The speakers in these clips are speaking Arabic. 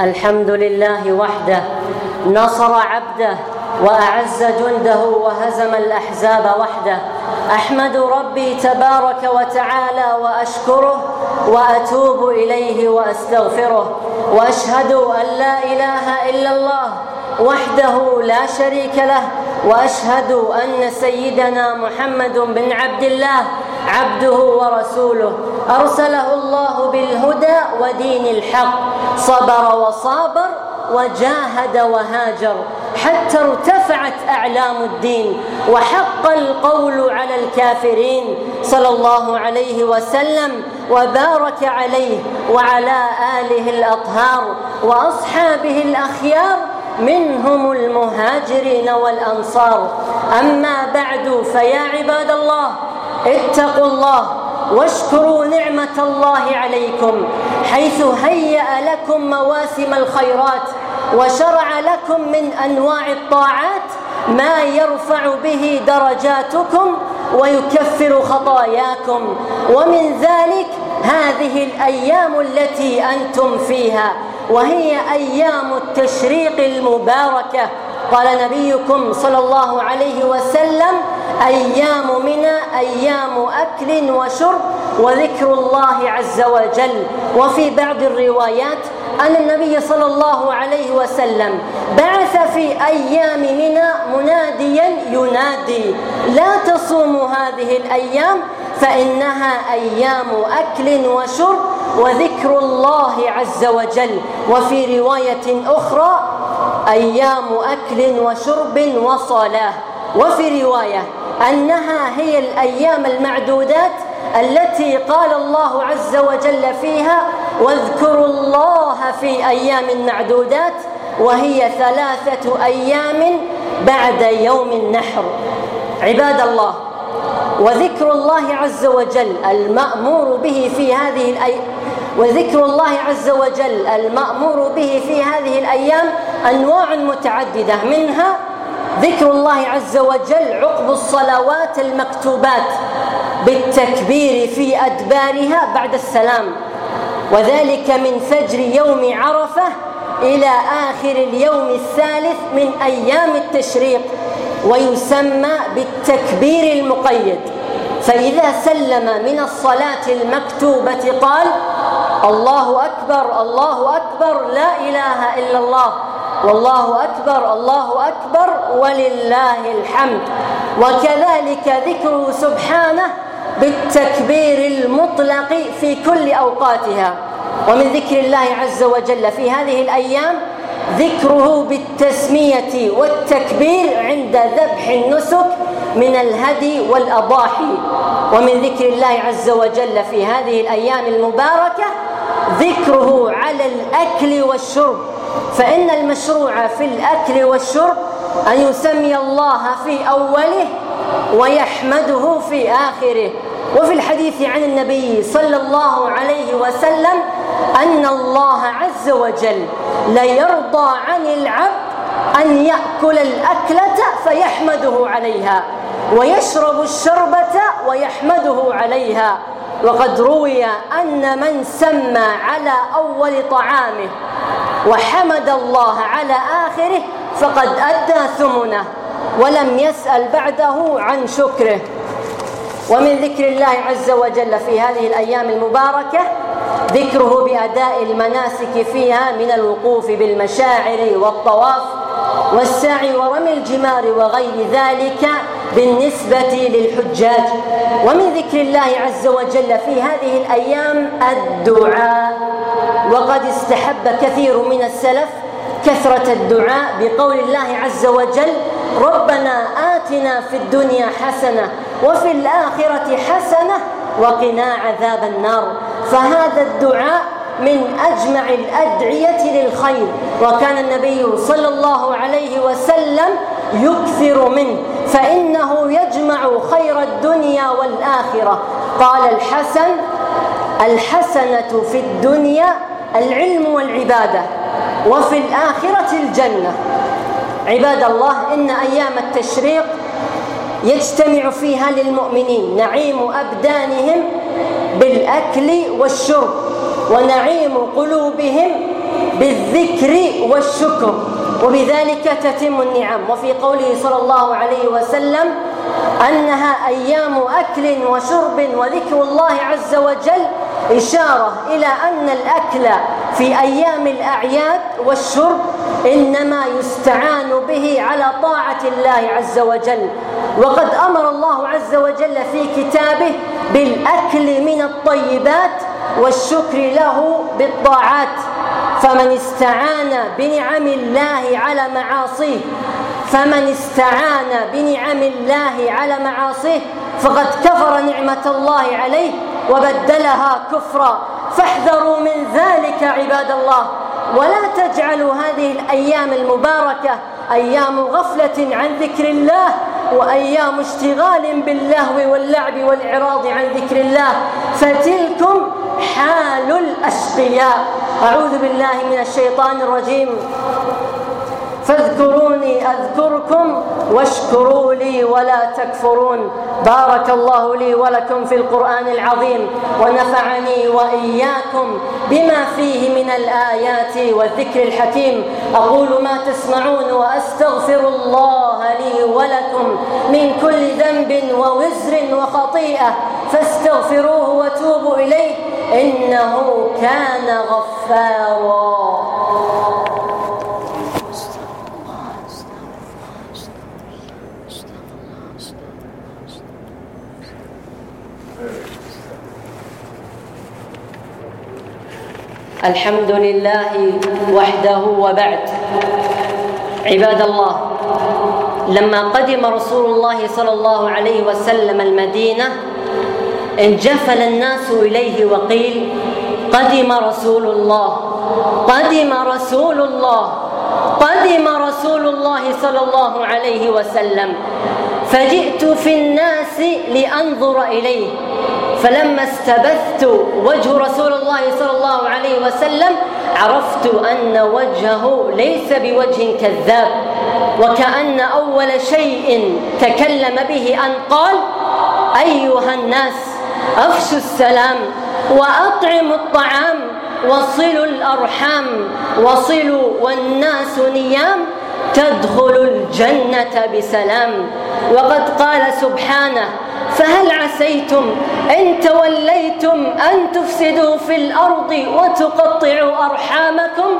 الحمد لله وحده نصر عبده وأعز جنده وهزم الأحزاب وحده. أحمد ربي تبارك وتعالى وأشكره وأتوب إليه وأستغفره. وأشهد أن لا إله إلا الله وحده لا شريك له. وأشهد أن سيدنا محمد بن عبد الله عبده ورسوله. أرسله الله بالهدى ودين الحق. صبر وصابر وجاهد وهاجر. حتى ارتفعت أعلام الدين. وحق القول على الكافرين. صلى الله عليه وسلم وبارك عليه وعلى آله الأطهار وأصحابه الأخيار. منهم المهاجرين والأنصار. أما بعد فيا عباد الله اتقوا الله واشكروا نعمة الله عليكم حيث هيأ لكم مواسم الخيرات وشرع لكم من أنواع الطاعات ما يرفع به درجاتكم ويكفر خطاياكم. ومن ذلك هذه الأيام التي أنتم فيها وهي أيام التشريق المباركة. قال نبيكم صلى الله عليه وسلم أيام منى أيام أكل وشرب وذكر الله عز وجل. وفي بعض الروايات أن النبي صلى الله عليه وسلم بعث في أيام منى مناديا ينادي لا تصوموا هذه الأيام فإنها أيام أكل وشرب وذكر الله عز وجل. وفي رواية أخرى أيام أكل وشرب وصلاة. وفي رواية أنها هي الأيام المعدودات التي قال الله عز وجل فيها واذكروا الله في أيام معدودات وهي ثلاثة أيام بعد يوم النحر. عباد الله وذكر الله عز وجل المأمور به في هذه الأي... وذكر الله عز وجل المأمور به في هذه الأيام أنواع متعددة منها ذكر الله عز وجل عقب الصلوات المكتوبات بالتكبير في أدبارها بعد السلام. وذلك من فجر يوم عرفة إلى آخر اليوم الثالث من أيام التشريق ويسمى بالتكبير المقيد. فإذا سلم من الصلاة المكتوبة قال الله أكبر الله أكبر لا إله إلا الله. والله أكبر الله أكبر ولله الحمد. وكذلك ذكره سبحانه بالتكبير المطلق في كل أوقاتها. ومن ذكر الله عز وجل في هذه الأيام ذكره بالتسمية والتكبير عند ذبح النسك من الهدي والأضاحي. ومن ذكر الله عز وجل في هذه الأيام المباركة ذكره على الأكل والشرب. فإن المشروع في الأكل والشرب أن يسمي الله في أوله ويحمده في آخره. وفي الحديث عن النبي صلى الله عليه وسلم أن الله عز وجل ليرضى عن العبد أن يأكل الأكلة فيحمده عليها ويشرب الشربة ويحمده عليها. وقد روي أن من سمى على أول طعامه وحمد الله على آخره فقد أدى ثمنه ولم يسأل بعده عن شكره. ومن ذكر الله عز وجل في هذه الأيام المباركة ذكره بأداء المناسك فيها من الوقوف بالمشاعر والطواف والسعي ورمي الجمار وغير ذلك بالنسبة للحجاج. ومن ذكر الله عز وجل في هذه الأيام الدعاء. وقد استحب كثير من السلف كثرة الدعاء بقول الله عز وجل ربنا آتنا في الدنيا حسنة وفي الآخرة حسنة وقنا عذاب النار. فهذا الدعاء من أجمع الأدعية للخير. وكان النبي صلى الله عليه وسلم يكثر منه فإنه يجمع خير الدنيا والآخرة. قال الحسن الحسنة في الدنيا العلم والعبادة وفي الآخرة الجنة. عباد الله إن أيام التشريق يجتمع فيها للمؤمنين. نعيم أبدانهم بالأكل والشرب ونعيم قلوبهم بالذكر والشكر. وبذلك تتم النعم. وفي قوله صلى الله عليه وسلم أنها أيام أكل وشرب وذكر الله عز وجل إشارة إلى أن الأكل في أيام الأعياد والشرب إنما يستعان به على طاعة الله عز وجل. وقد أمر الله عز وجل في كتابه بالأكل من الطيبات والشكر له بالطاعات. فمن استعان بنعم الله على معاصيه فمن استعان بنعم الله على معاصيه فقد كفر نعمة الله عليه وبدلها كفرا. فاحذروا من ذلك عباد الله ولا تجعلوا هذه الأيام المباركة أيام غفلة عن ذكر الله وأيام اشتغال باللهو واللعب والإعراض عن ذكر الله. فتلكم حال الأشقياء. أعوذ بالله من الشيطان الرجيم. فاذكروني أذكركم واشكروا لي ولا تكفرون. بارك الله لي ولكم في القرآن العظيم ونفعني وإياكم بما فيه من الآيات والذكر الحكيم. أقول ما تسمعون وأستغفر الله لي ولكم من كل ذنب ووزر وخطيئة. فاستغفروه وتوبوا إليه إنه كان غفارا. الحمد لله وحده وبعد. عباد الله لما قدم رسول الله صلى الله عليه وسلم المدينة انجفل الناس إليه وقيل قدم رسول الله قدم رسول الله قدم رسول الله صلى الله عليه وسلم فجئت في الناس لأنظر إليه فلما استبثت وجه رسول الله صلى الله عليه وسلم عرفت أن وجهه ليس بوجه كذاب وكأن أول شيء تكلم به أن قال أيها الناس أفشوا السلام وأطعموا الطعام وصلوا الأرحام وصلوا والناس نيام تدخلوا الجنة بسلام. وقد قال سبحانه فهل عسيتم إن توليتم أن تفسدوا في الأرض وتقطعوا أرحامكم؟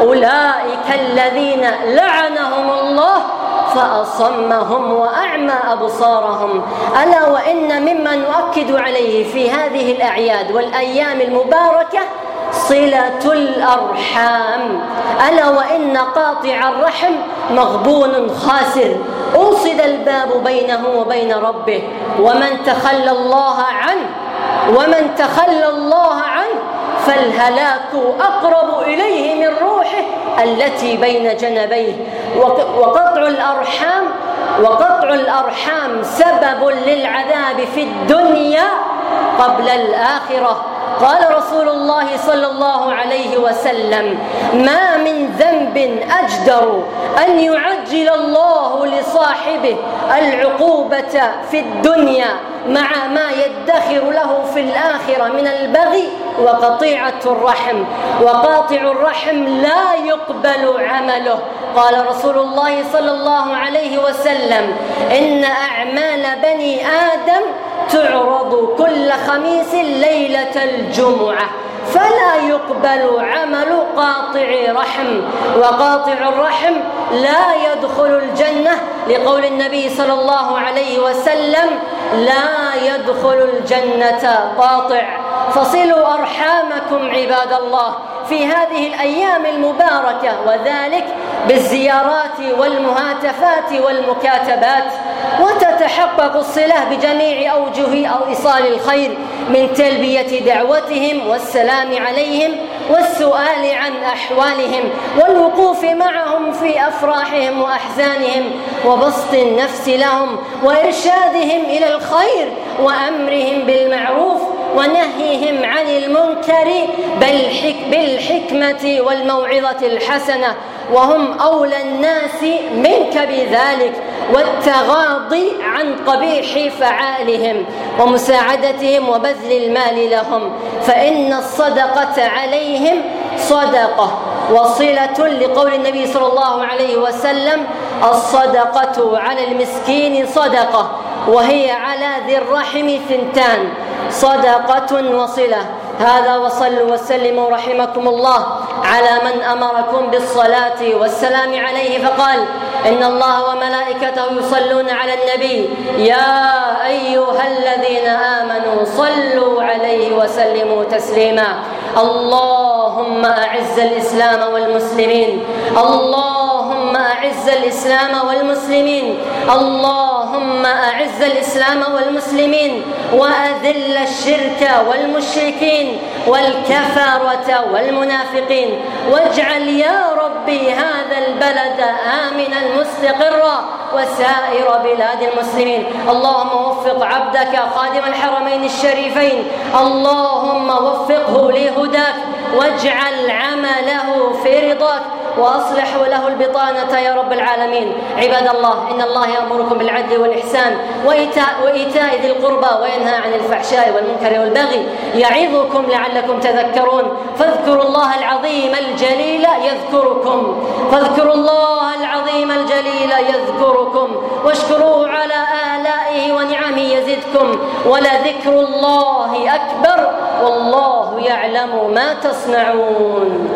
أولئك الذين لعنهم الله فأصمهم وأعمى أبصارهم. ألا وإن مما نؤكد عليه في هذه الأعياد والأيام المباركة صلة الأرحام. ألا وإن قاطع الرحم مغبون خاسر. أوصد الباب بينه وبين ربه. ومن تخلى الله عنه ومن تخلى الله عنه فالهلاك أقرب إليه من روحه التي بين جنبيه. وقطع الأرحام وقطع الأرحام سبب للعذاب في الدنيا قبل الآخرة. قال رسول الله صلى الله عليه وسلم ما من ذنب أجدر أن يعجل الله لصاحبه العقوبة في الدنيا مع ما يدخر له في الآخرة من البغي وقطيعة الرحم وقاطع الرحم لا يقبل عمله. قال رسول الله صلى الله عليه وسلم إن أعمال بني آدم تعرض كل خميس ليلة الجمعة فلا يقبل عمل قاطع رحم وقاطع الرحم لا يدخل الجنة لقول النبي صلى الله عليه وسلم لا يدخل الجنة قاطع فصلوا أرحامكم عباد الله في هذه الأيام المباركة وذلك بالزيارات والمهاتفات والمكاتبات وتتحقق الصله بجميع أوجه أو إيصال الخير من تلبية دعوتهم والسلام عليهم والسؤال عن أحوالهم والوقوف معهم في أفراحهم وأحزانهم وبسط النفس لهم وإرشادهم إلى الخير وأمرهم بالمعروف ونهيهم عن المنكر بالحكمة والموعظة الحسنة وهم أولى الناس منك بذلك والتغاضي عن قبيح فعالهم ومساعدتهم وبذل المال لهم. فإن الصدقة عليهم صدقة. وصلة لقول النبي صلى الله عليه وسلم الصدقة على المسكين صدقة وهي على ذي الرحم ثنتان. صدقة وصلة. هذا وصلوا وسلموا رحمكم الله على من أمركم بالصلاة والسلام عليه فقال إن الله وملائكته يصلون على النبي يا أيها الذين آمنوا صلوا عليه وسلموا تسليما اللهم أعز الإسلام والمسلمين اللهم أعز الإسلام والمسلمين. اللهم أعز الإسلام والمسلمين. وأذل الشرك والمشركين. والكفرة والمنافقين. واجعل يا ربي هذا البلد آمنا مستقرا. وسائر بلاد المسلمين. اللهم وفق عبدك خادم الحرمين الشريفين. اللهم وفقه لهداك. واجعل عمله في رضاك. وأصلح له البطانة يا رب العالمين. عباد الله إن الله يأمركم بالعدل والإحسان وايتاء وإيتاء ذي القربى وينهى عن الفحشاء والمنكر والبغي يعظكم لعلكم تذكرون. فاذكروا الله العظيم الجليل يذكركم. فاذكروا الله العظيم الجليل يذكركم. واشكروه على آلائه ونعمه يزدكم. ولذكر الله أكبر والله يعلم ما تصنعون.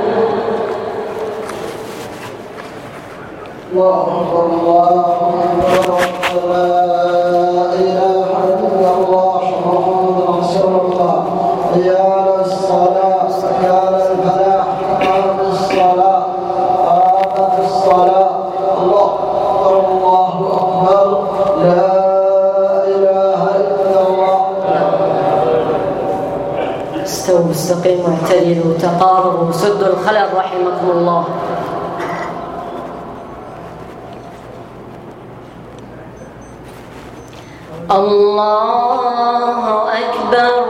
استووا استقيموا اعتدلوا تقاربوا سدوا الخلل رحمكم الله. الله أكبر.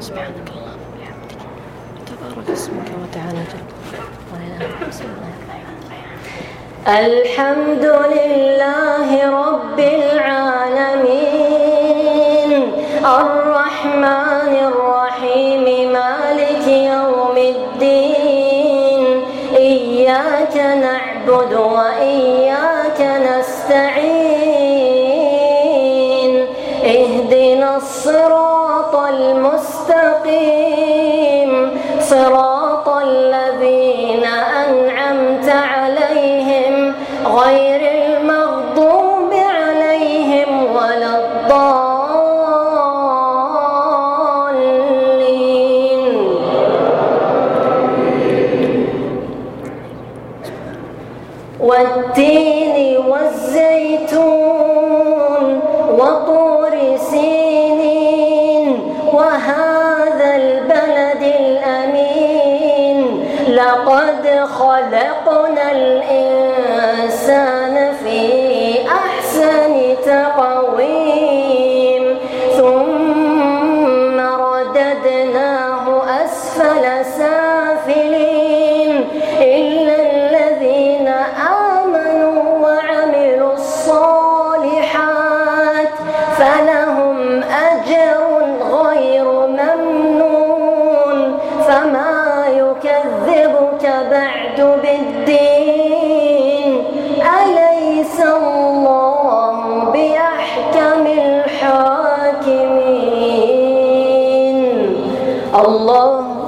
سبحانك اللهم وبحمدك. تبارك اسمك وتعالى الحمد لله رب العالمين. الرحمن الرحيم. الله.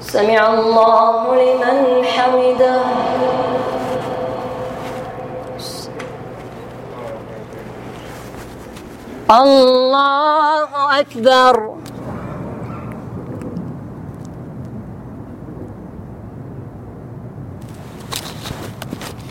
سمع الله لمن حمده. الله أكبر.